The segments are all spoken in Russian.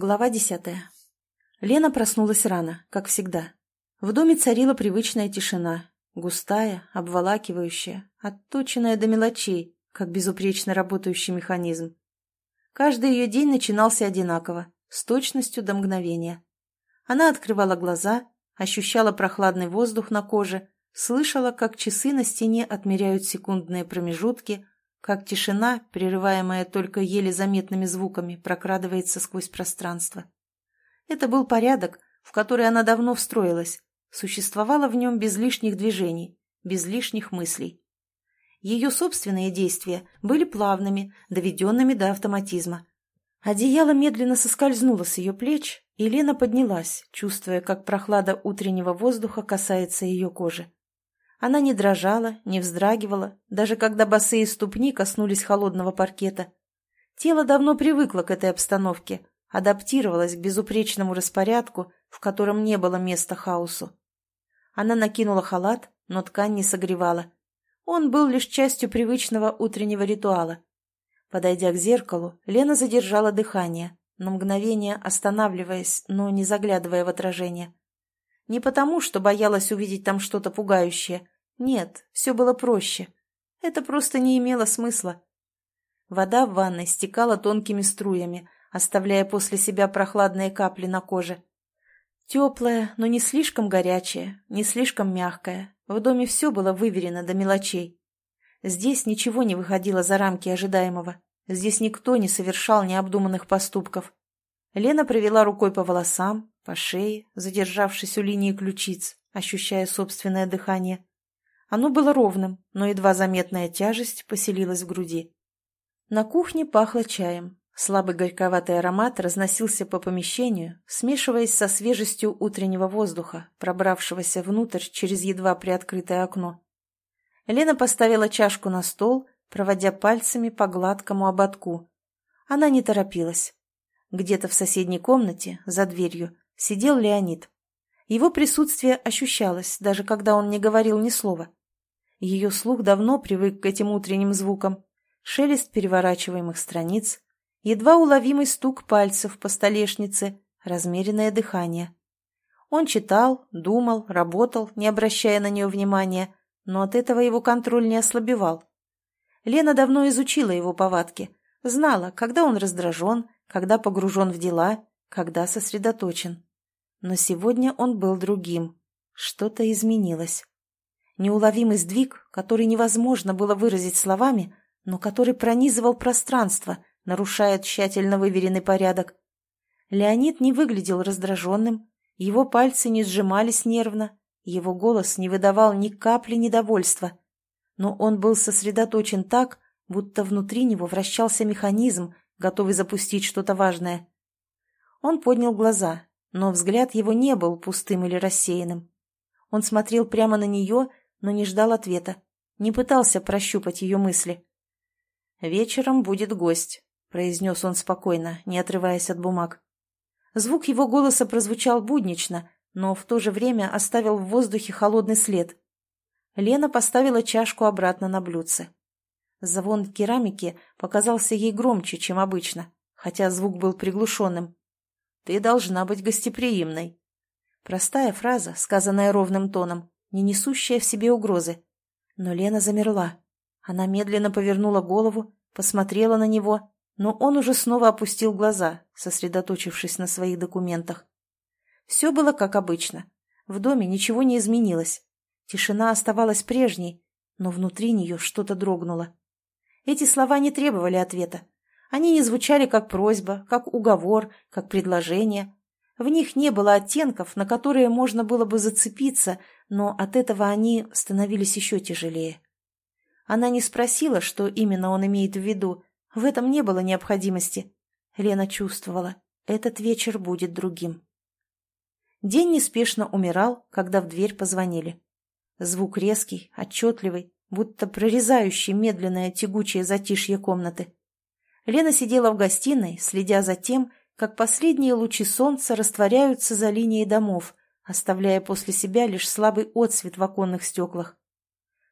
Глава десятая. Лена проснулась рано, как всегда. В доме царила привычная тишина, густая, обволакивающая, отточенная до мелочей, как безупречно работающий механизм. Каждый ее день начинался одинаково, с точностью до мгновения. Она открывала глаза, ощущала прохладный воздух на коже, слышала, как часы на стене отмеряют секундные промежутки, как тишина, прерываемая только еле заметными звуками, прокрадывается сквозь пространство. Это был порядок, в который она давно встроилась, существовала в нем без лишних движений, без лишних мыслей. Ее собственные действия были плавными, доведенными до автоматизма. Одеяло медленно соскользнуло с ее плеч, и Лена поднялась, чувствуя, как прохлада утреннего воздуха касается ее кожи. Она не дрожала, не вздрагивала, даже когда босые ступни коснулись холодного паркета. Тело давно привыкло к этой обстановке, адаптировалось к безупречному распорядку, в котором не было места хаосу. Она накинула халат, но ткань не согревала. Он был лишь частью привычного утреннего ритуала. Подойдя к зеркалу, Лена задержала дыхание, на мгновение останавливаясь, но не заглядывая в отражение. Не потому, что боялась увидеть там что-то пугающее. Нет, все было проще. Это просто не имело смысла. Вода в ванной стекала тонкими струями, оставляя после себя прохладные капли на коже. Теплая, но не слишком горячая, не слишком мягкая. В доме все было выверено до мелочей. Здесь ничего не выходило за рамки ожидаемого. Здесь никто не совершал необдуманных поступков. Лена провела рукой по волосам, по шее, задержавшись у линии ключиц, ощущая собственное дыхание. Оно было ровным, но едва заметная тяжесть поселилась в груди. На кухне пахло чаем. Слабый горьковатый аромат разносился по помещению, смешиваясь со свежестью утреннего воздуха, пробравшегося внутрь через едва приоткрытое окно. Лена поставила чашку на стол, проводя пальцами по гладкому ободку. Она не торопилась. Где-то в соседней комнате, за дверью, сидел Леонид. Его присутствие ощущалось, даже когда он не говорил ни слова. Ее слух давно привык к этим утренним звукам. Шелест переворачиваемых страниц, едва уловимый стук пальцев по столешнице, размеренное дыхание. Он читал, думал, работал, не обращая на нее внимания, но от этого его контроль не ослабевал. Лена давно изучила его повадки, знала, когда он раздражен, когда погружен в дела, когда сосредоточен. Но сегодня он был другим. Что-то изменилось. Неуловимый сдвиг, который невозможно было выразить словами, но который пронизывал пространство, нарушая тщательно выверенный порядок. Леонид не выглядел раздраженным, его пальцы не сжимались нервно, его голос не выдавал ни капли недовольства. Но он был сосредоточен так, будто внутри него вращался механизм, готовый запустить что-то важное. Он поднял глаза, но взгляд его не был пустым или рассеянным. Он смотрел прямо на нее, но не ждал ответа, не пытался прощупать ее мысли. «Вечером будет гость», — произнес он спокойно, не отрываясь от бумаг. Звук его голоса прозвучал буднично, но в то же время оставил в воздухе холодный след. Лена поставила чашку обратно на блюдце. Звон керамики показался ей громче, чем обычно, хотя звук был приглушенным. Ты должна быть гостеприимной. Простая фраза, сказанная ровным тоном, не несущая в себе угрозы. Но Лена замерла. Она медленно повернула голову, посмотрела на него, но он уже снова опустил глаза, сосредоточившись на своих документах. Все было как обычно. В доме ничего не изменилось. Тишина оставалась прежней, но внутри нее что-то дрогнуло. Эти слова не требовали ответа. Они не звучали как просьба, как уговор, как предложение. В них не было оттенков, на которые можно было бы зацепиться, но от этого они становились еще тяжелее. Она не спросила, что именно он имеет в виду. В этом не было необходимости. Лена чувствовала, этот вечер будет другим. День неспешно умирал, когда в дверь позвонили. Звук резкий, отчетливый, будто прорезающий медленное тягучее затишье комнаты. Лена сидела в гостиной, следя за тем, как последние лучи солнца растворяются за линией домов, оставляя после себя лишь слабый отсвет в оконных стеклах.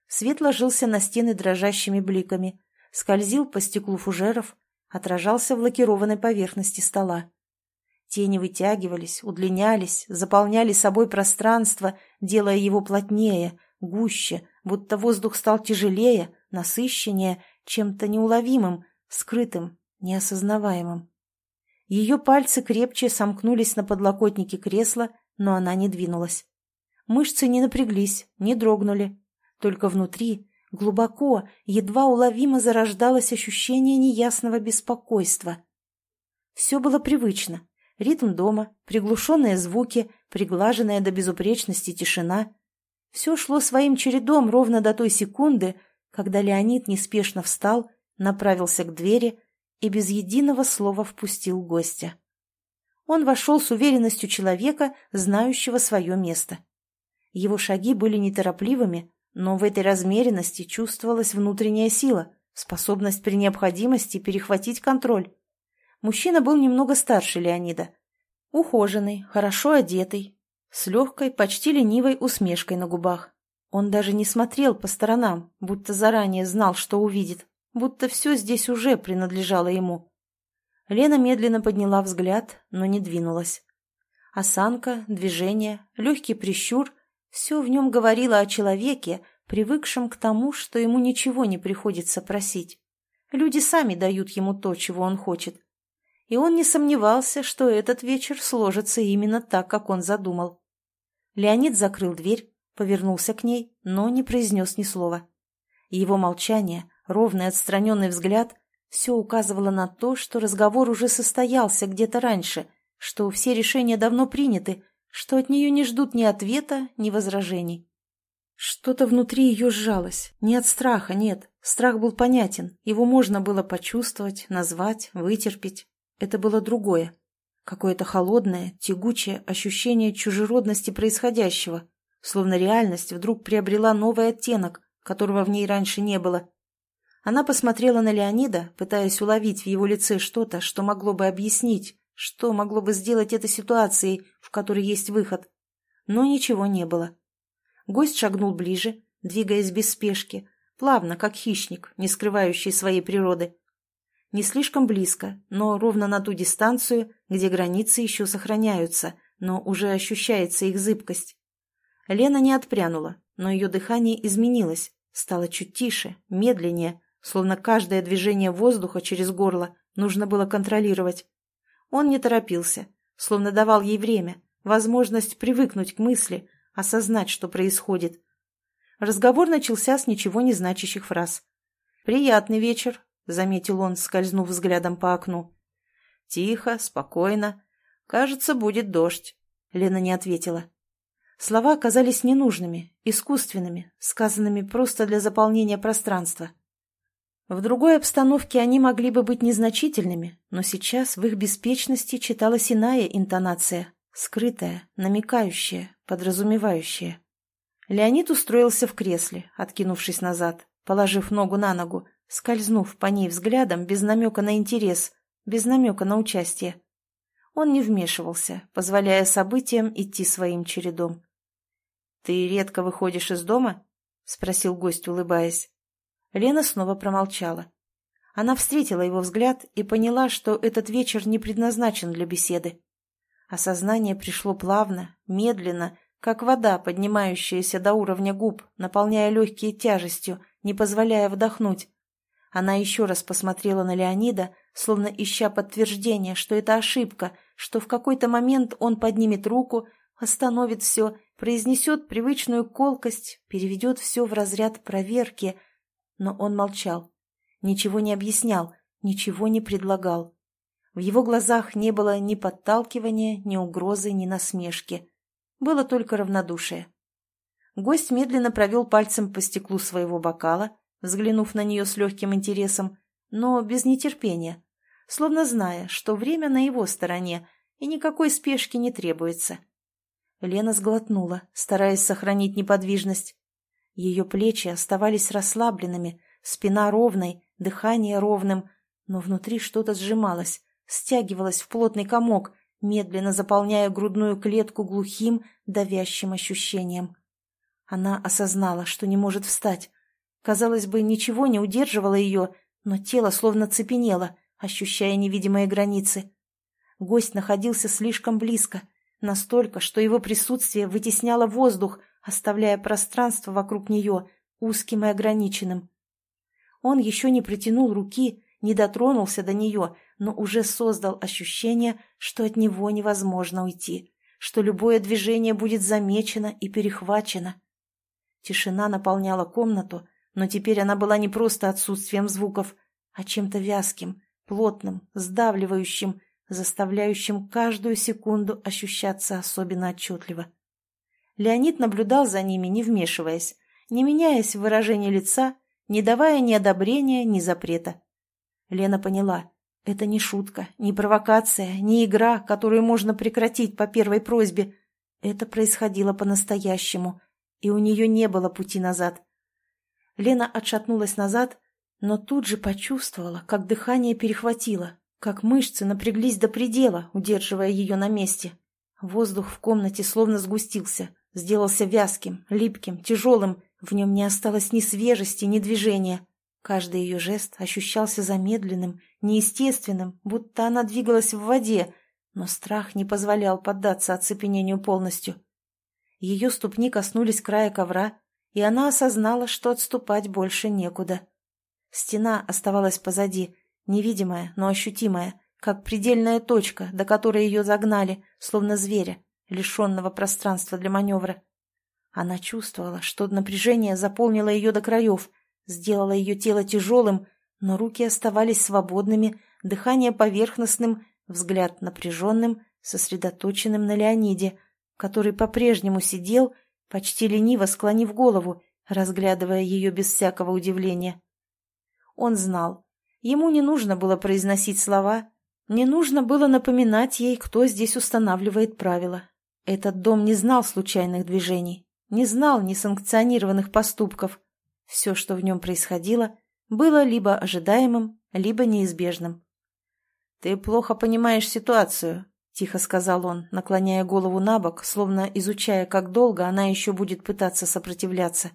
Свет ложился на стены дрожащими бликами, скользил по стеклу фужеров, отражался в лакированной поверхности стола. Тени вытягивались, удлинялись, заполняли собой пространство, делая его плотнее, гуще, будто воздух стал тяжелее, насыщеннее, чем-то неуловимым, скрытым, неосознаваемым. Ее пальцы крепче сомкнулись на подлокотнике кресла, но она не двинулась. Мышцы не напряглись, не дрогнули. Только внутри, глубоко, едва уловимо зарождалось ощущение неясного беспокойства. Все было привычно. Ритм дома, приглушенные звуки, приглаженная до безупречности тишина. Все шло своим чередом ровно до той секунды, когда Леонид неспешно встал, направился к двери и без единого слова впустил гостя. Он вошел с уверенностью человека, знающего свое место. Его шаги были неторопливыми, но в этой размеренности чувствовалась внутренняя сила, способность при необходимости перехватить контроль. Мужчина был немного старше Леонида. Ухоженный, хорошо одетый, с легкой, почти ленивой усмешкой на губах. Он даже не смотрел по сторонам, будто заранее знал, что увидит, будто все здесь уже принадлежало ему. Лена медленно подняла взгляд, но не двинулась. Осанка, движение, легкий прищур — все в нем говорило о человеке, привыкшем к тому, что ему ничего не приходится просить. Люди сами дают ему то, чего он хочет. И он не сомневался, что этот вечер сложится именно так, как он задумал. Леонид закрыл дверь, повернулся к ней, но не произнес ни слова. Его молчание, ровный отстраненный взгляд — все указывало на то, что разговор уже состоялся где-то раньше, что все решения давно приняты, что от нее не ждут ни ответа, ни возражений. Что-то внутри ее сжалось. Не от страха, нет. Страх был понятен. Его можно было почувствовать, назвать, вытерпеть. Это было другое. Какое-то холодное, тягучее ощущение чужеродности происходящего, словно реальность вдруг приобрела новый оттенок, которого в ней раньше не было. Она посмотрела на Леонида, пытаясь уловить в его лице что-то, что могло бы объяснить, что могло бы сделать это ситуацией, в которой есть выход. Но ничего не было. Гость шагнул ближе, двигаясь без спешки, плавно, как хищник, не скрывающий своей природы. Не слишком близко, но ровно на ту дистанцию, где границы еще сохраняются, но уже ощущается их зыбкость. Лена не отпрянула, но ее дыхание изменилось, стало чуть тише, медленнее, словно каждое движение воздуха через горло нужно было контролировать. Он не торопился, словно давал ей время, возможность привыкнуть к мысли, осознать, что происходит. Разговор начался с ничего не значащих фраз. «Приятный вечер», — заметил он, скользнув взглядом по окну. «Тихо, спокойно. Кажется, будет дождь», — Лена не ответила. Слова оказались ненужными, искусственными, сказанными просто для заполнения пространства. В другой обстановке они могли бы быть незначительными, но сейчас в их беспечности читалась иная интонация, скрытая, намекающая, подразумевающая. Леонид устроился в кресле, откинувшись назад, положив ногу на ногу, скользнув по ней взглядом без намека на интерес, без намека на участие. Он не вмешивался, позволяя событиям идти своим чередом. «Ты редко выходишь из дома?» — спросил гость, улыбаясь. Лена снова промолчала. Она встретила его взгляд и поняла, что этот вечер не предназначен для беседы. Осознание пришло плавно, медленно, как вода, поднимающаяся до уровня губ, наполняя легкие тяжестью, не позволяя вдохнуть. Она еще раз посмотрела на Леонида, словно ища подтверждение, что это ошибка, что в какой-то момент он поднимет руку, остановит все, произнесет привычную колкость, переведет все в разряд проверки, но он молчал, ничего не объяснял, ничего не предлагал. В его глазах не было ни подталкивания, ни угрозы, ни насмешки. Было только равнодушие. Гость медленно провел пальцем по стеклу своего бокала, взглянув на нее с легким интересом, но без нетерпения, словно зная, что время на его стороне и никакой спешки не требуется. Лена сглотнула, стараясь сохранить неподвижность. Ее плечи оставались расслабленными, спина ровной, дыхание ровным, но внутри что-то сжималось, стягивалось в плотный комок, медленно заполняя грудную клетку глухим, давящим ощущением. Она осознала, что не может встать. Казалось бы, ничего не удерживало ее, но тело словно цепенело, ощущая невидимые границы. Гость находился слишком близко, настолько, что его присутствие вытесняло воздух, оставляя пространство вокруг нее узким и ограниченным. Он еще не протянул руки, не дотронулся до нее, но уже создал ощущение, что от него невозможно уйти, что любое движение будет замечено и перехвачено. Тишина наполняла комнату, но теперь она была не просто отсутствием звуков, а чем-то вязким, плотным, сдавливающим, заставляющим каждую секунду ощущаться особенно отчетливо. Леонид наблюдал за ними, не вмешиваясь, не меняясь в выражении лица, не давая ни одобрения, ни запрета. Лена поняла, это не шутка, не провокация, не игра, которую можно прекратить по первой просьбе. Это происходило по-настоящему, и у нее не было пути назад. Лена отшатнулась назад, но тут же почувствовала, как дыхание перехватило, как мышцы напряглись до предела, удерживая ее на месте. Воздух в комнате словно сгустился, сделался вязким, липким, тяжелым, в нем не осталось ни свежести, ни движения. Каждый ее жест ощущался замедленным, неестественным, будто она двигалась в воде, но страх не позволял поддаться оцепенению полностью. Ее ступни коснулись края ковра, и она осознала, что отступать больше некуда. Стена оставалась позади, невидимая, но ощутимая, как предельная точка, до которой ее загнали, словно зверя, лишенного пространства для маневра. Она чувствовала, что напряжение заполнило ее до краев, сделало ее тело тяжелым, но руки оставались свободными, дыхание поверхностным, взгляд напряженным, сосредоточенным на Леониде, который по-прежнему сидел, почти лениво склонив голову, разглядывая ее без всякого удивления. Он знал. Ему не нужно было произносить слова, не нужно было напоминать ей, кто здесь устанавливает правила. Этот дом не знал случайных движений, не знал несанкционированных поступков. Все, что в нем происходило, было либо ожидаемым, либо неизбежным. «Ты плохо понимаешь ситуацию», — тихо сказал он, наклоняя голову на бок, словно изучая, как долго она еще будет пытаться сопротивляться.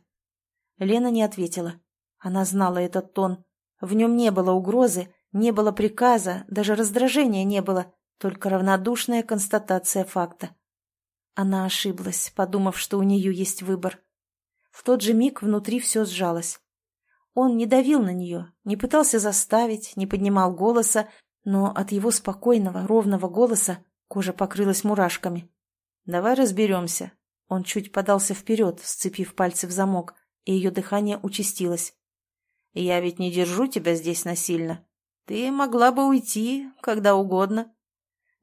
Лена не ответила. Она знала этот тон. В нем не было угрозы, не было приказа, даже раздражения не было, только равнодушная констатация факта. Она ошиблась, подумав, что у нее есть выбор. В тот же миг внутри все сжалось. Он не давил на нее, не пытался заставить, не поднимал голоса, но от его спокойного, ровного голоса кожа покрылась мурашками. «Давай разберемся». Он чуть подался вперед, сцепив пальцы в замок, и ее дыхание участилось. «Я ведь не держу тебя здесь насильно. Ты могла бы уйти, когда угодно».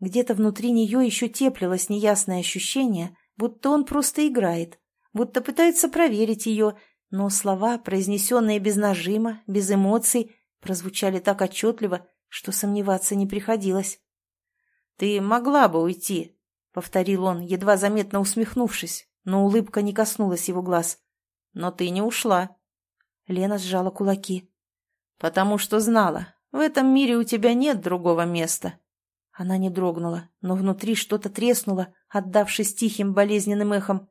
Где-то внутри нее еще теплилось неясное ощущение, будто он просто играет, будто пытается проверить ее, но слова, произнесенные без нажима, без эмоций, прозвучали так отчетливо, что сомневаться не приходилось. «Ты могла бы уйти», — повторил он, едва заметно усмехнувшись, но улыбка не коснулась его глаз. «Но ты не ушла». Лена сжала кулаки. «Потому что знала, в этом мире у тебя нет другого места». Она не дрогнула, но внутри что-то треснуло, отдавшись тихим болезненным эхом.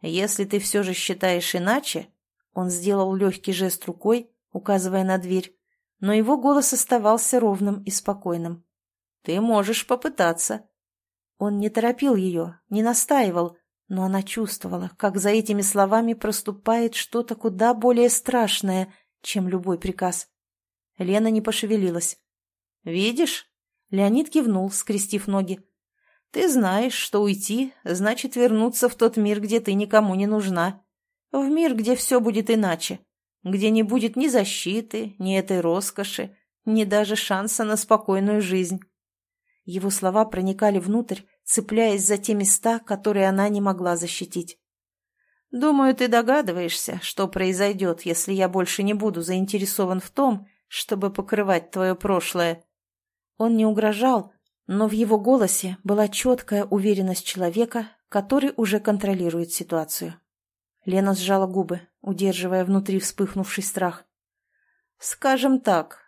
«Если ты все же считаешь иначе...» Он сделал легкий жест рукой, указывая на дверь, но его голос оставался ровным и спокойным. «Ты можешь попытаться». Он не торопил ее, не настаивал, но она чувствовала, как за этими словами проступает что-то куда более страшное, чем любой приказ. Лена не пошевелилась. «Видишь?» Леонид кивнул, скрестив ноги. «Ты знаешь, что уйти значит вернуться в тот мир, где ты никому не нужна. В мир, где все будет иначе. Где не будет ни защиты, ни этой роскоши, ни даже шанса на спокойную жизнь». Его слова проникали внутрь, цепляясь за те места, которые она не могла защитить. «Думаю, ты догадываешься, что произойдет, если я больше не буду заинтересован в том, чтобы покрывать твое прошлое». Он не угрожал, но в его голосе была четкая уверенность человека, который уже контролирует ситуацию. Лена сжала губы, удерживая внутри вспыхнувший страх. «Скажем так».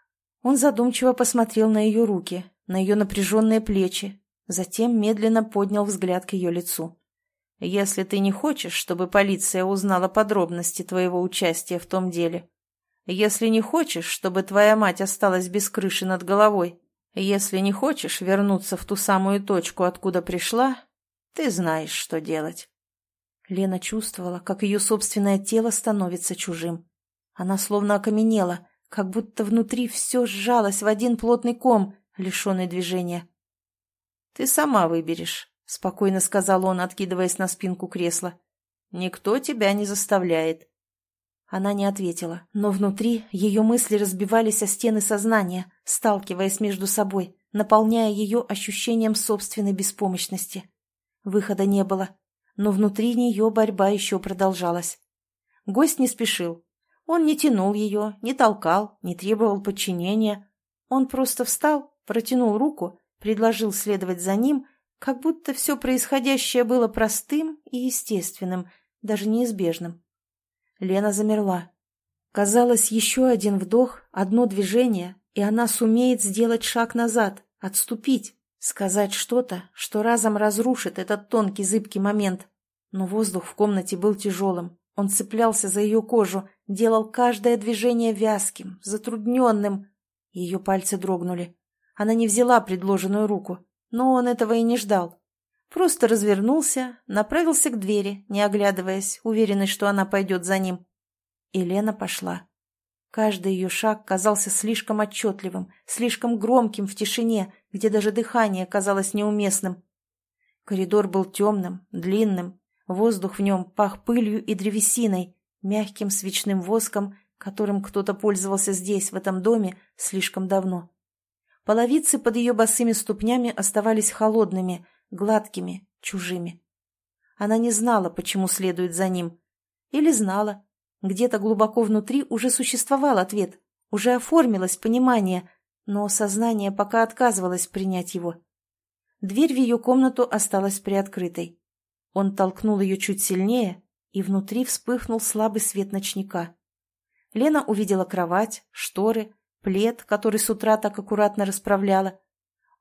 Он задумчиво посмотрел на ее руки, на ее напряженные плечи, затем медленно поднял взгляд к ее лицу. «Если ты не хочешь, чтобы полиция узнала подробности твоего участия в том деле, если не хочешь, чтобы твоя мать осталась без крыши над головой, Если не хочешь вернуться в ту самую точку, откуда пришла, ты знаешь, что делать. Лена чувствовала, как ее собственное тело становится чужим. Она словно окаменела, как будто внутри все сжалось в один плотный ком, лишенный движения. «Ты сама выберешь», — спокойно сказал он, откидываясь на спинку кресла. «Никто тебя не заставляет». Она не ответила, но внутри ее мысли разбивались о стены сознания, сталкиваясь между собой, наполняя ее ощущением собственной беспомощности. Выхода не было, но внутри нее борьба еще продолжалась. Гость не спешил. Он не тянул ее, не толкал, не требовал подчинения. Он просто встал, протянул руку, предложил следовать за ним, как будто все происходящее было простым и естественным, даже неизбежным. Лена замерла. Казалось, еще один вдох, одно движение, и она сумеет сделать шаг назад, отступить, сказать что-то, что разом разрушит этот тонкий зыбкий момент. Но воздух в комнате был тяжелым. Он цеплялся за ее кожу, делал каждое движение вязким, затрудненным. Ее пальцы дрогнули. Она не взяла предложенную руку, но он этого и не ждал. Просто развернулся, направился к двери, не оглядываясь, уверенный, что она пойдет за ним. И Лена пошла. Каждый ее шаг казался слишком отчетливым, слишком громким в тишине, где даже дыхание казалось неуместным. Коридор был темным, длинным, воздух в нем пах пылью и древесиной, мягким свечным воском, которым кто-то пользовался здесь, в этом доме, слишком давно. Половицы под ее босыми ступнями оставались холодными, гладкими, чужими. Она не знала, почему следует за ним. Или знала. Где-то глубоко внутри уже существовал ответ, уже оформилось понимание, но сознание пока отказывалось принять его. Дверь в ее комнату осталась приоткрытой. Он толкнул ее чуть сильнее, и внутри вспыхнул слабый свет ночника. Лена увидела кровать, шторы, плед, который с утра так аккуратно расправляла.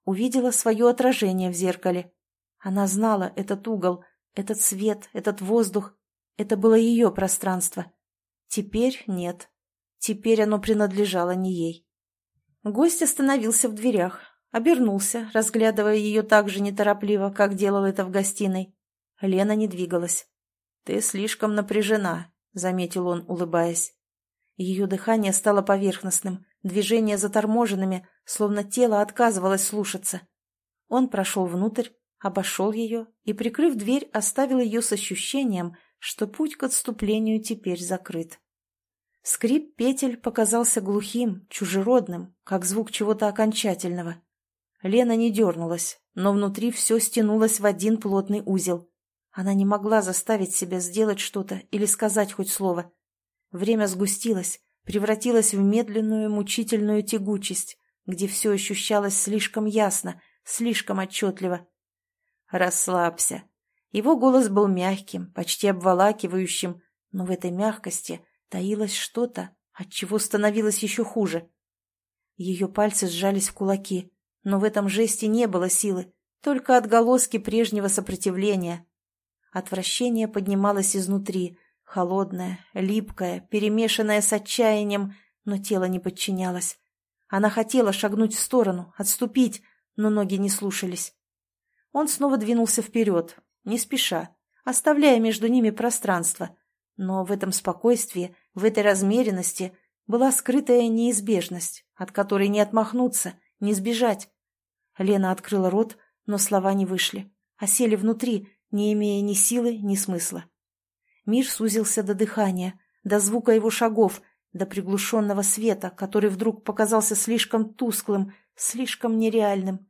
Увидела свое отражение в зеркале. Она знала этот угол, этот свет, этот воздух. Это было ее пространство. Теперь нет. Теперь оно принадлежало не ей. Гость остановился в дверях, обернулся, разглядывая ее так же неторопливо, как делал это в гостиной. Лена не двигалась. «Ты слишком напряжена», — заметил он, улыбаясь. Ее дыхание стало поверхностным, движения заторможенными, словно тело отказывалось слушаться. Он прошел внутрь, обошел ее и, прикрыв дверь, оставил ее с ощущением, что путь к отступлению теперь закрыт. Скрип петель показался глухим, чужеродным, как звук чего-то окончательного. Лена не дернулась, но внутри все стянулось в один плотный узел. Она не могла заставить себя сделать что-то или сказать хоть слово. Время сгустилось, превратилось в медленную, мучительную тягучесть, где все ощущалось слишком ясно, слишком отчетливо. «Расслабься». Его голос был мягким, почти обволакивающим, но в этой мягкости таилось что-то, от чего становилось еще хуже. Ее пальцы сжались в кулаки, но в этом жесте не было силы, только отголоски прежнего сопротивления. Отвращение поднималось изнутри, холодное, липкое, перемешанное с отчаянием, но тело не подчинялось. Она хотела шагнуть в сторону, отступить, но ноги не слушались. Он снова двинулся вперед, не спеша, оставляя между ними пространство. Но в этом спокойствии, в этой размеренности была скрытая неизбежность, от которой не отмахнуться, не сбежать. Лена открыла рот, но слова не вышли, а сели внутри, не имея ни силы, ни смысла. Мир сузился до дыхания, до звука его шагов, до приглушенного света, который вдруг показался слишком тусклым, слишком нереальным.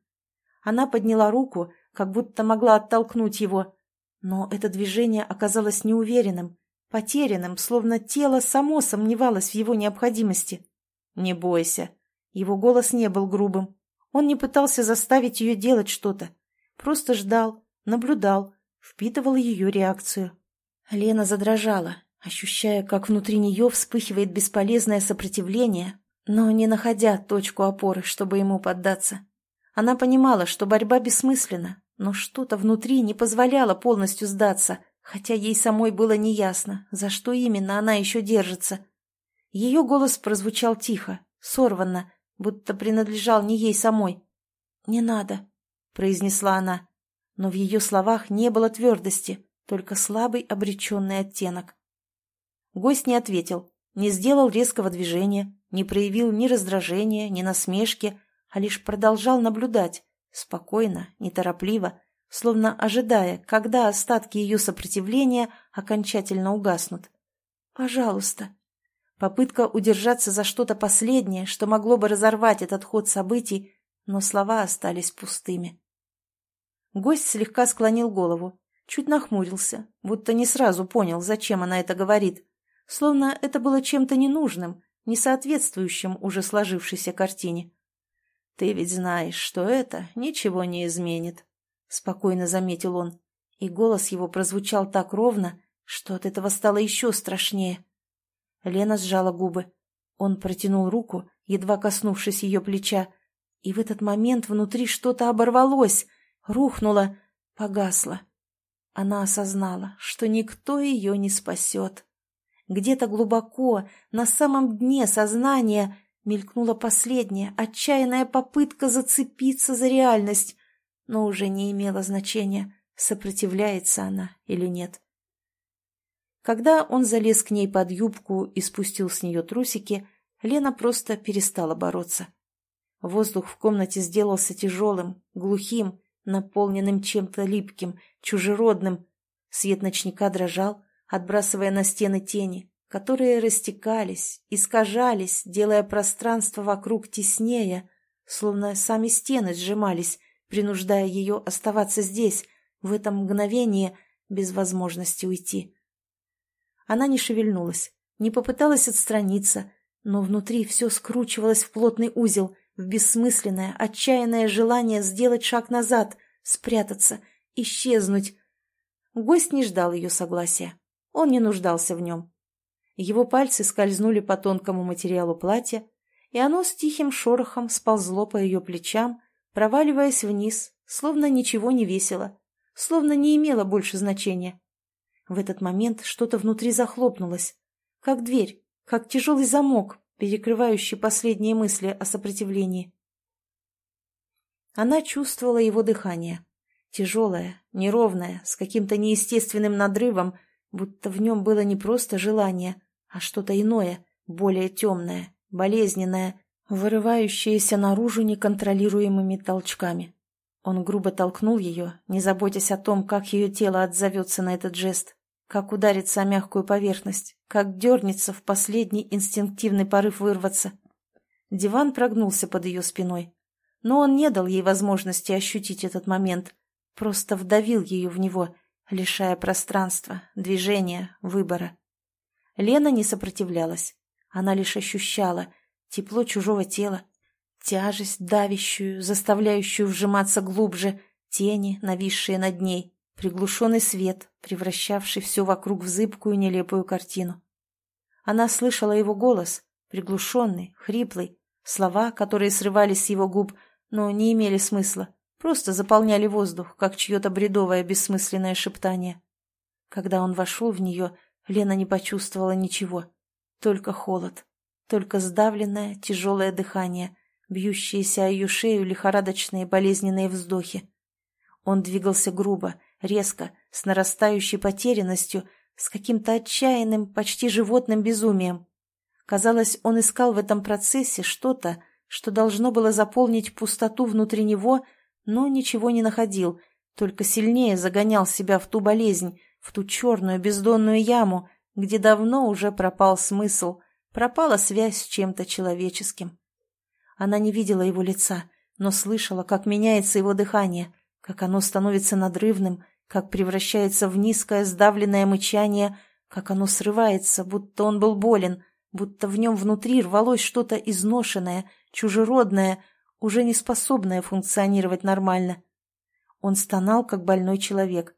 Она подняла руку, как будто могла оттолкнуть его. Но это движение оказалось неуверенным, потерянным, словно тело само сомневалось в его необходимости. «Не бойся». Его голос не был грубым. Он не пытался заставить ее делать что-то. Просто ждал, наблюдал, впитывал ее реакцию. Лена задрожала, ощущая, как внутри нее вспыхивает бесполезное сопротивление, но не находя точку опоры, чтобы ему поддаться. Она понимала, что борьба бессмысленна, но что-то внутри не позволяло полностью сдаться, хотя ей самой было неясно, за что именно она еще держится. Ее голос прозвучал тихо, сорванно, будто принадлежал не ей самой, «Не надо», — произнесла она, но в ее словах не было твердости, только слабый обреченный оттенок. Гость не ответил, не сделал резкого движения, не проявил ни раздражения, ни насмешки, а лишь продолжал наблюдать, спокойно, неторопливо, словно ожидая, когда остатки ее сопротивления окончательно угаснут. «Пожалуйста». Попытка удержаться за что-то последнее, что могло бы разорвать этот ход событий, но слова остались пустыми. Гость слегка склонил голову, чуть нахмурился, будто не сразу понял, зачем она это говорит, словно это было чем-то ненужным, не соответствующим уже сложившейся картине. «Ты ведь знаешь, что это ничего не изменит», — спокойно заметил он, и голос его прозвучал так ровно, что от этого стало еще страшнее. Лена сжала губы. Он протянул руку, едва коснувшись ее плеча, и в этот момент внутри что-то оборвалось, рухнуло, погасло. Она осознала, что никто ее не спасет. Где-то глубоко, на самом дне сознания, мелькнула последняя, отчаянная попытка зацепиться за реальность, но уже не имело значения, сопротивляется она или нет. Когда он залез к ней под юбку и спустил с нее трусики, Лена просто перестала бороться. Воздух в комнате сделался тяжелым, глухим, наполненным чем-то липким, чужеродным. Свет ночника дрожал, отбрасывая на стены тени, которые растекались, искажались, делая пространство вокруг теснее, словно сами стены сжимались, принуждая ее оставаться здесь, в этом мгновении, без возможности уйти. Она не шевельнулась, не попыталась отстраниться, но внутри все скручивалось в плотный узел, в бессмысленное, отчаянное желание сделать шаг назад, спрятаться, исчезнуть. Гость не ждал ее согласия. Он не нуждался в нем. Его пальцы скользнули по тонкому материалу платья, и оно с тихим шорохом сползло по ее плечам, проваливаясь вниз, словно ничего не весело, словно не имело больше значения. В этот момент что-то внутри захлопнулось, как дверь, как тяжелый замок, перекрывающий последние мысли о сопротивлении. Она чувствовала его дыхание. Тяжелое, неровное, с каким-то неестественным надрывом, будто в нем было не просто желание, а что-то иное, более темное, болезненное, вырывающееся наружу неконтролируемыми толчками. Он грубо толкнул ее, не заботясь о том, как ее тело отзовется на этот жест, как ударится о мягкую поверхность, как дернется в последний инстинктивный порыв вырваться. Диван прогнулся под ее спиной, но он не дал ей возможности ощутить этот момент, просто вдавил ее в него, лишая пространства, движения, выбора. Лена не сопротивлялась. Она лишь ощущала тепло чужого тела, тяжесть давящую, заставляющую вжиматься глубже, тени, нависшие над ней, приглушенный свет, превращавший все вокруг в зыбкую нелепую картину. Она слышала его голос, приглушенный, хриплый, слова, которые срывались с его губ, но не имели смысла, просто заполняли воздух, как чье-то бредовое бессмысленное шептание. Когда он вошел в нее, Лена не почувствовала ничего, только холод, только сдавленное, тяжелое дыхание, бьющиеся о ее шею лихорадочные болезненные вздохи. Он двигался грубо, резко, с нарастающей потерянностью, с каким-то отчаянным, почти животным безумием. Казалось, он искал в этом процессе что-то, что должно было заполнить пустоту внутри него, но ничего не находил, только сильнее загонял себя в ту болезнь, в ту черную бездонную яму, где давно уже пропал смысл, пропала связь с чем-то человеческим. Она не видела его лица, но слышала, как меняется его дыхание, как оно становится надрывным, как превращается в низкое сдавленное мычание, как оно срывается, будто он был болен, будто в нем внутри рвалось что-то изношенное, чужеродное, уже не способное функционировать нормально. Он стонал, как больной человек.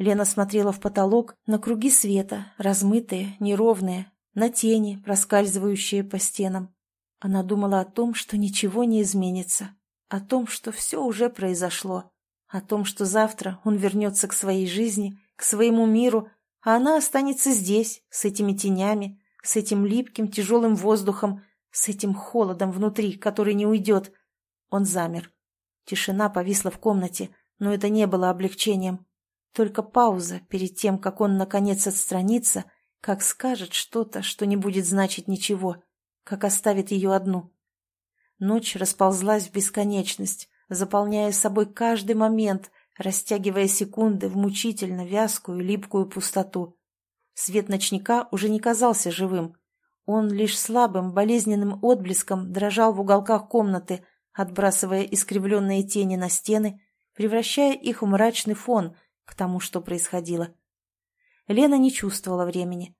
Лена смотрела в потолок на круги света, размытые, неровные, на тени, проскальзывающие по стенам. Она думала о том, что ничего не изменится, о том, что все уже произошло, о том, что завтра он вернется к своей жизни, к своему миру, а она останется здесь, с этими тенями, с этим липким тяжелым воздухом, с этим холодом внутри, который не уйдет. Он замер. Тишина повисла в комнате, но это не было облегчением. Только пауза перед тем, как он наконец отстранится, как скажет что-то, что не будет значить ничего, как оставит ее одну. Ночь расползлась в бесконечность, заполняя собой каждый момент, растягивая секунды в мучительно вязкую липкую пустоту. Свет ночника уже не казался живым. Он лишь слабым, болезненным отблеском дрожал в уголках комнаты, отбрасывая искривленные тени на стены, превращая их в мрачный фон к тому, что происходило. Лена не чувствовала времени.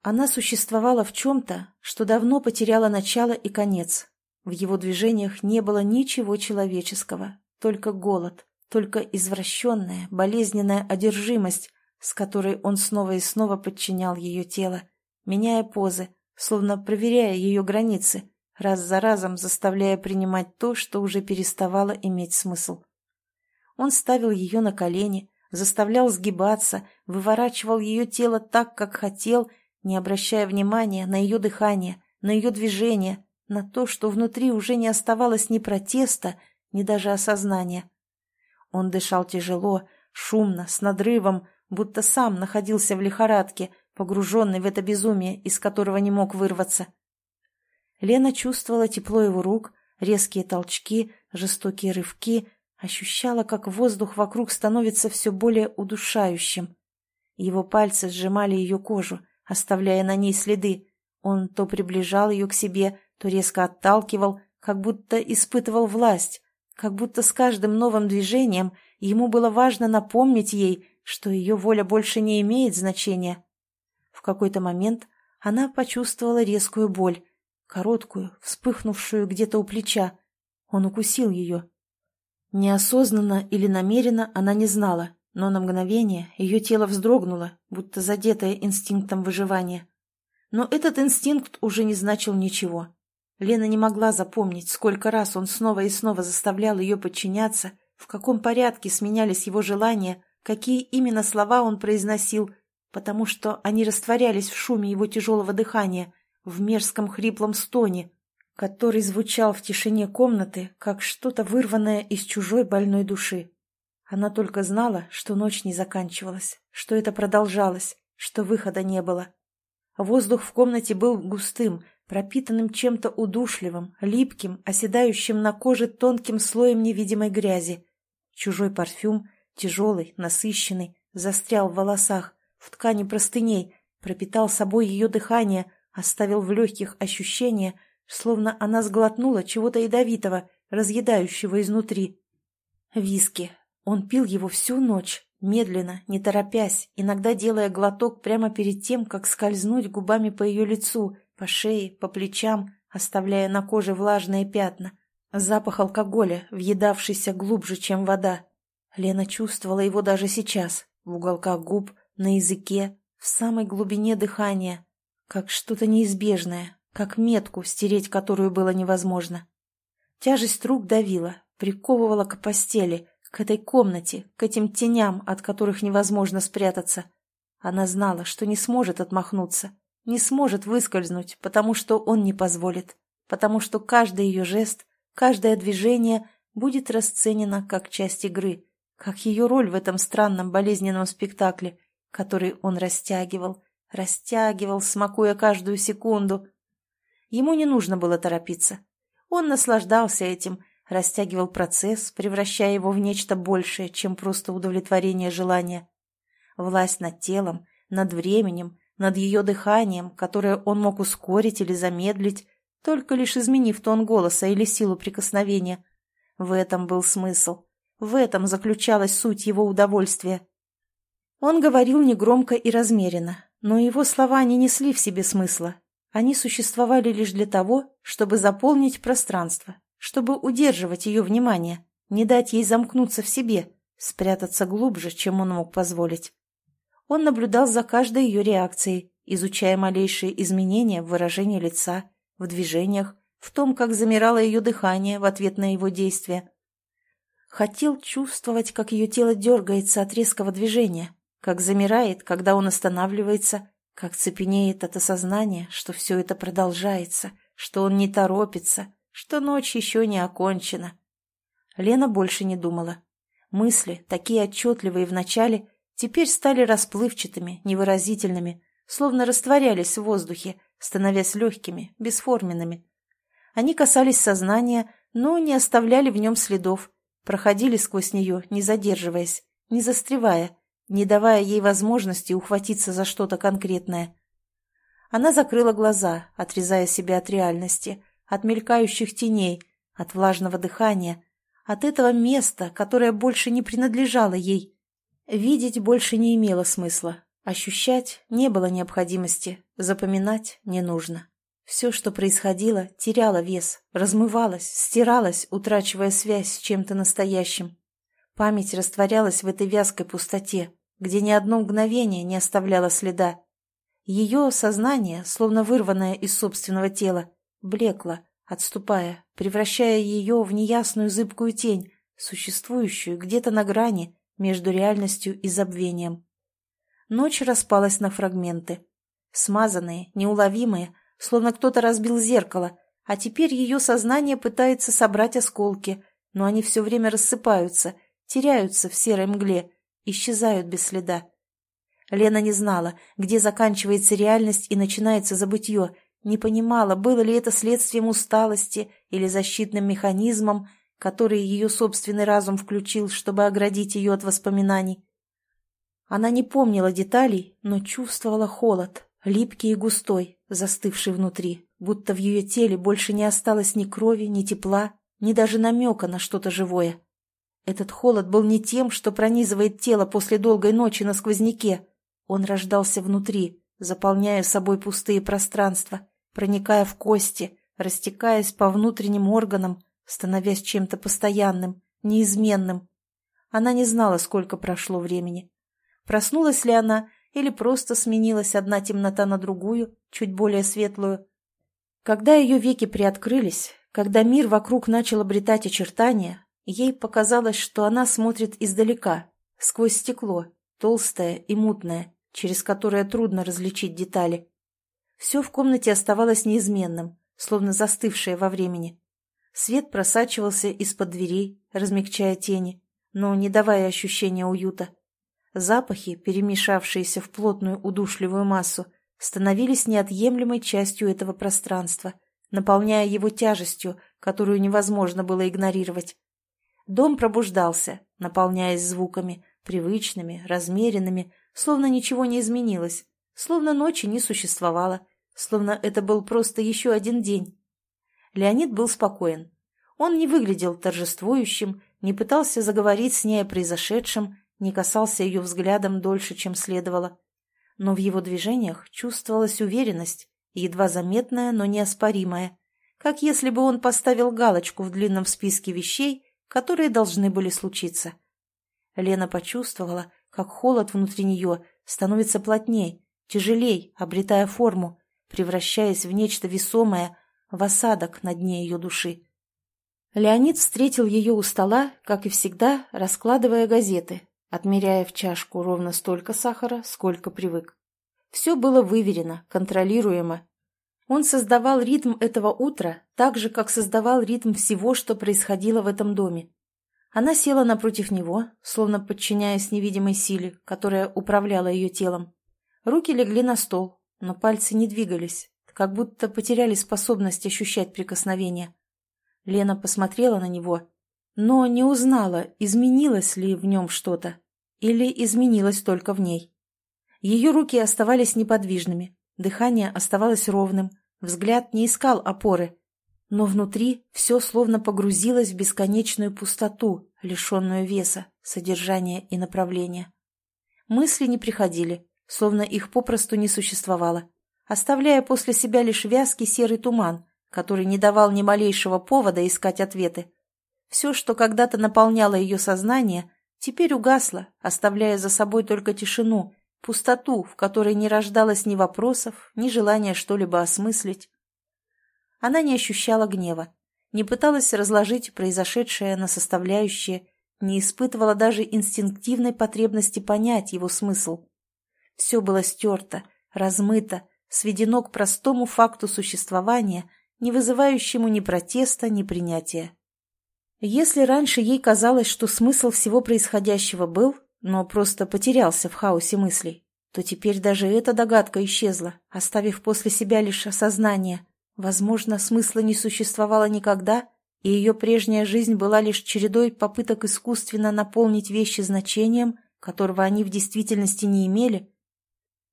Она существовала в чем-то, что давно потеряло начало и конец. В его движениях не было ничего человеческого, только голод, только извращенная, болезненная одержимость, с которой он снова и снова подчинял ее тело, меняя позы, словно проверяя ее границы, раз за разом заставляя принимать то, что уже переставало иметь смысл. Он ставил ее на колени, заставлял сгибаться, выворачивал ее тело так, как хотел, не обращая внимания на ее дыхание, на ее движение, на то, что внутри уже не оставалось ни протеста, ни даже осознания. Он дышал тяжело, шумно, с надрывом, будто сам находился в лихорадке, погруженный в это безумие, из которого не мог вырваться. Лена чувствовала тепло его рук, резкие толчки, жестокие рывки, ощущала, как воздух вокруг становится все более удушающим. Его пальцы сжимали ее кожу, оставляя на ней следы. Он то приближал ее к себе, то резко отталкивал, как будто испытывал власть, как будто с каждым новым движением ему было важно напомнить ей, что ее воля больше не имеет значения. В какой-то момент она почувствовала резкую боль, короткую, вспыхнувшую где-то у плеча. Он укусил ее. Неосознанно или намеренно она не знала, но на мгновение ее тело вздрогнуло, будто задетое инстинктом выживания. Но этот инстинкт уже не значил ничего. Лена не могла запомнить, сколько раз он снова и снова заставлял ее подчиняться, в каком порядке сменялись его желания, какие именно слова он произносил, потому что они растворялись в шуме его тяжелого дыхания, в мерзком хриплом стоне, который звучал в тишине комнаты, как что-то вырванное из чужой больной души. Она только знала, что ночь не заканчивалась, что это продолжалось, что выхода не было. Воздух в комнате был густым, пропитанным чем-то удушливым, липким, оседающим на коже тонким слоем невидимой грязи. Чужой парфюм, тяжелый, насыщенный, застрял в волосах, в ткани простыней, пропитал собой ее дыхание, оставил в легких ощущения, словно она сглотнула чего-то ядовитого, разъедающего изнутри. Виски. Он пил его всю ночь, медленно, не торопясь, иногда делая глоток прямо перед тем, как скользнуть губами по ее лицу, по шее, по плечам, оставляя на коже влажные пятна. Запах алкоголя, въедавшийся глубже, чем вода. Лена чувствовала его даже сейчас, в уголках губ, на языке, в самой глубине дыхания, как что-то неизбежное, как метку, стереть которую было невозможно. Тяжесть рук давила, приковывала к постели, к этой комнате, к этим теням, от которых невозможно спрятаться. Она знала, что не сможет отмахнуться, не сможет выскользнуть, потому что он не позволит, потому что каждый ее жест, каждое движение будет расценено как часть игры, как ее роль в этом странном болезненном спектакле, который он растягивал, Растягивал, смакуя каждую секунду. Ему не нужно было торопиться. Он наслаждался этим, растягивал процесс, превращая его в нечто большее, чем просто удовлетворение желания. Власть над телом, над временем, над ее дыханием, которое он мог ускорить или замедлить, только лишь изменив тон голоса или силу прикосновения. В этом был смысл. В этом заключалась суть его удовольствия. Он говорил негромко и размеренно, но его слова не несли в себе смысла. Они существовали лишь для того, чтобы заполнить пространство, чтобы удерживать ее внимание, не дать ей замкнуться в себе, спрятаться глубже, чем он мог позволить. Он наблюдал за каждой ее реакцией, изучая малейшие изменения в выражении лица, в движениях, в том, как замирало ее дыхание в ответ на его действия. Хотел чувствовать, как ее тело дергается от резкого движения, как замирает, когда он останавливается, как цепенеет от осознания, что все это продолжается, что он не торопится, что ночь еще не окончена. Лена больше не думала. Мысли, такие отчетливые в начале, теперь стали расплывчатыми, невыразительными, словно растворялись в воздухе, становясь легкими, бесформенными. Они касались сознания, но не оставляли в нем следов, проходили сквозь нее, не задерживаясь, не застревая, не давая ей возможности ухватиться за что-то конкретное. Она закрыла глаза, отрезая себя от реальности, от мелькающих теней, от влажного дыхания, от этого места, которое больше не принадлежало ей. Видеть больше не имело смысла, ощущать не было необходимости, запоминать не нужно. Все, что происходило, теряло вес, размывалось, стиралось, утрачивая связь с чем-то настоящим. Память растворялась в этой вязкой пустоте, где ни одно мгновение не оставляло следа. Ее сознание, словно вырванное из собственного тела, блекло, отступая, превращая ее в неясную зыбкую тень, существующую где-то на грани между реальностью и забвением. Ночь распалась на фрагменты. Смазанные, неуловимые, словно кто-то разбил зеркало, а теперь ее сознание пытается собрать осколки, но они все время рассыпаются, теряются в серой мгле, исчезают без следа. Лена не знала, где заканчивается реальность и начинается забытье, не понимала, было ли это следствием усталости или защитным механизмом, который ее собственный разум включил, чтобы оградить ее от воспоминаний. Она не помнила деталей, но чувствовала холод, липкий и густой, застывший внутри, будто в ее теле больше не осталось ни крови, ни тепла, ни даже намека на что-то живое. Этот холод был не тем, что пронизывает тело после долгой ночи на сквозняке. Он рождался внутри, заполняя собой пустые пространства, проникая в кости, растекаясь по внутренним органам, становясь чем-то постоянным, неизменным. Она не знала, сколько прошло времени. Проснулась ли она или просто сменилась одна темнота на другую, чуть более светлую. Когда ее веки приоткрылись, когда мир вокруг начал обретать очертания, ей показалось, что она смотрит издалека, сквозь стекло, толстое и мутное, через которое трудно различить детали. Все в комнате оставалось неизменным, словно застывшее во времени. Свет просачивался из-под дверей, размягчая тени, но не давая ощущения уюта. Запахи, перемешавшиеся в плотную удушливую массу, становились неотъемлемой частью этого пространства, наполняя его тяжестью, которую невозможно было игнорировать. Дом пробуждался, наполняясь звуками, привычными, размеренными, словно ничего не изменилось, словно ночи не существовало, словно это был просто еще один день. Леонид был спокоен. Он не выглядел торжествующим, не пытался заговорить с ней о произошедшем, не касался ее взглядом дольше, чем следовало. Но в его движениях чувствовалась уверенность, едва заметная, но неоспоримая, как если бы он поставил галочку в длинном списке вещей, которые должны были случиться. Лена почувствовала, как холод внутри нее становится плотней, тяжелей, обретая форму, превращаясь в нечто весомое, в осадок на дне ее души. Леонид встретил ее у стола, как и всегда, раскладывая газеты, отмеряя в чашку ровно столько сахара, сколько привык. Все было выверено, контролируемо. Он создавал ритм этого утра так же, как создавал ритм всего, что происходило в этом доме. Она села напротив него, словно подчиняясь невидимой силе, которая управляла ее телом. Руки легли на стол, но пальцы не двигались, как будто потеряли способность ощущать прикосновение. Лена посмотрела на него, но не узнала, изменилось ли в нем что-то. Или изменилось только в ней? Ее руки оставались неподвижными, дыхание оставалось ровным, взгляд не искал опоры. Но внутри все словно погрузилось в бесконечную пустоту, лишенную веса, содержания и направления. Мысли не приходили, словно их попросту не существовало, оставляя после себя лишь вязкий серый туман, который не давал ни малейшего повода искать ответы. Все, что когда-то наполняло ее сознание, теперь угасла, оставляя за собой только тишину, пустоту, в которой не рождалось ни вопросов, ни желания что-либо осмыслить. Она не ощущала гнева, не пыталась разложить произошедшее на составляющие, не испытывала даже инстинктивной потребности понять его смысл. Все было стерто, размыто, сведено к простому факту существования, не вызывающему ни протеста, ни принятия. Если раньше ей казалось, что смысл всего происходящего был, но просто потерялся в хаосе мыслей, то теперь даже эта догадка исчезла, оставив после себя лишь осознание. Возможно, смысла не существовало никогда, и ее прежняя жизнь была лишь чередой попыток искусственно наполнить вещи значением, которого они в действительности не имели.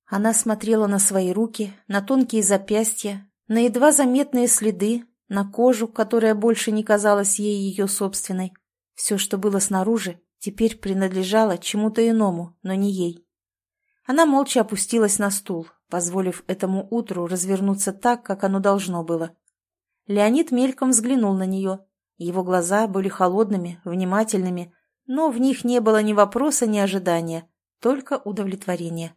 Она смотрела на свои руки, на тонкие запястья, на едва заметные следы, на кожу, которая больше не казалась ей ее собственной. Все, что было снаружи, теперь принадлежало чему-то иному, но не ей. Она молча опустилась на стул, позволив этому утру развернуться так, как оно должно было. Леонид мельком взглянул на нее. Его глаза были холодными, внимательными, но в них не было ни вопроса, ни ожидания, только удовлетворение.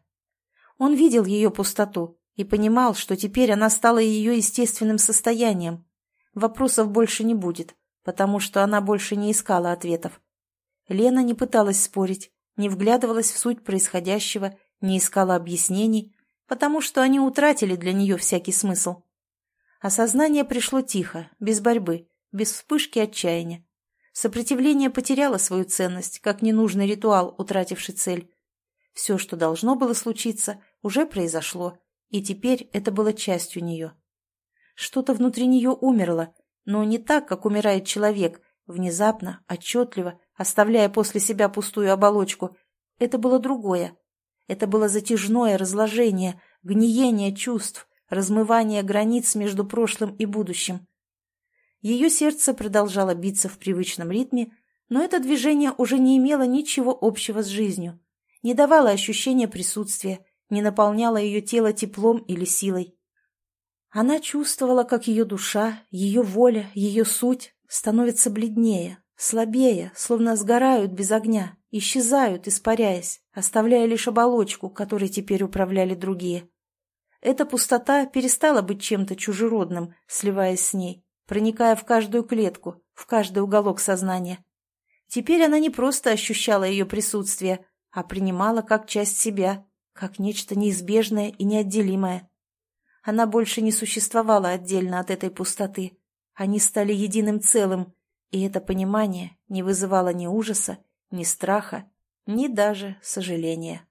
Он видел ее пустоту и понимал, что теперь она стала ее естественным состоянием. Вопросов больше не будет, потому что она больше не искала ответов. Лена не пыталась спорить, не вглядывалась в суть происходящего, не искала объяснений, потому что они утратили для нее всякий смысл. Осознание пришло тихо, без борьбы, без вспышки отчаяния. Сопротивление потеряло свою ценность, как ненужный ритуал, утративший цель. Все, что должно было случиться, уже произошло, и теперь это было частью нее. Что-то внутри нее умерло, но не так, как умирает человек, внезапно, отчетливо, оставляя после себя пустую оболочку. Это было другое. Это было затяжное разложение, гниение чувств, размывание границ между прошлым и будущим. Ее сердце продолжало биться в привычном ритме, но это движение уже не имело ничего общего с жизнью, не давало ощущения присутствия, не наполняло ее тело теплом или силой. Она чувствовала, как ее душа, ее воля, ее суть становятся бледнее, слабее, словно сгорают без огня, исчезают, испаряясь, оставляя лишь оболочку, которой теперь управляли другие. Эта пустота перестала быть чем-то чужеродным, сливаясь с ней, проникая в каждую клетку, в каждый уголок сознания. Теперь она не просто ощущала ее присутствие, а принимала как часть себя, как нечто неизбежное и неотделимое. Она больше не существовала отдельно от этой пустоты. Они стали единым целым, и это понимание не вызывало ни ужаса, ни страха, ни даже сожаления.